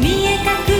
見え隠れ